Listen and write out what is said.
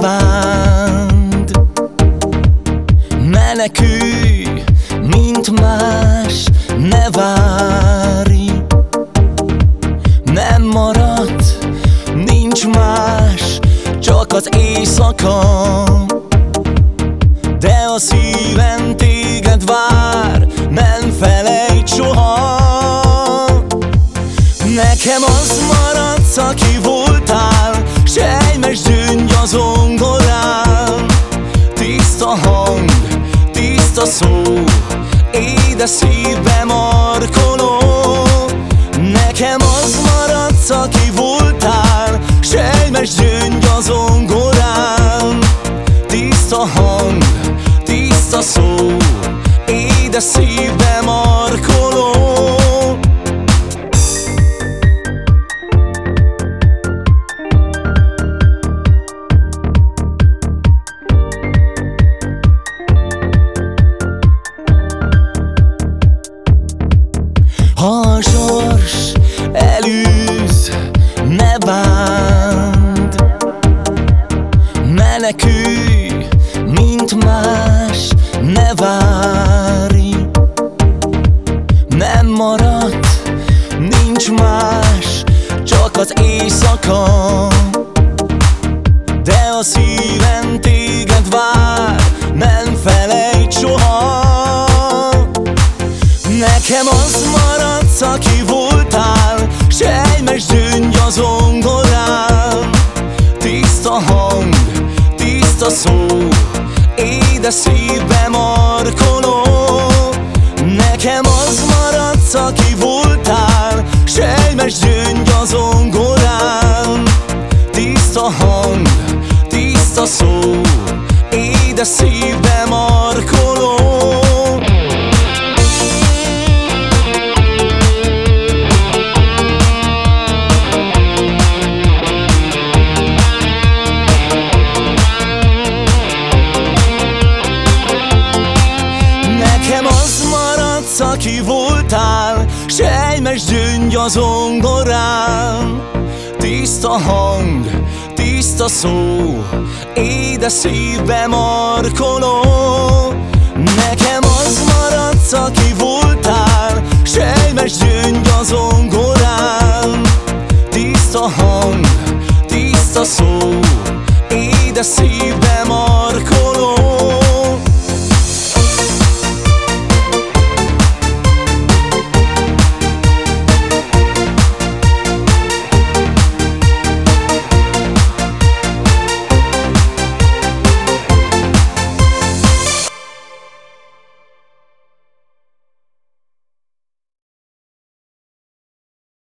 bánt. Menekülj, mint más, ne várj. Nem maradt, nincs más, csak az éjszaka. De a szívem téged vár. Tiszta szó, édes szívbe markoló. Nekem az maradsz, aki voltál Sejmes gyöngy a zongorán Tiszta hang, tiszta szó. Édes szívbe Ha a sors elűz, ne bánd. Menekülj, mint más, ne várj. Nem maradt, nincs más, csak az éjszaka aki voltál Sejmes gyöngy a zongorán Tiszta hang, tiszta szó Édes szívbe markoló. Nekem az maradsz, aki voltál Sejmes gyöngy a zongorán Tiszta hang, tiszta szó Édes szívbe markoló maradsz, aki voltál Sejmes gyöngy a zongorán Tiszta hang, tiszta szó Édes szívbe markoló. Nekem az maradsz, aki voltál Sejmes gyöngy a zongorán Tiszta hang, tiszta szó Édes szívbe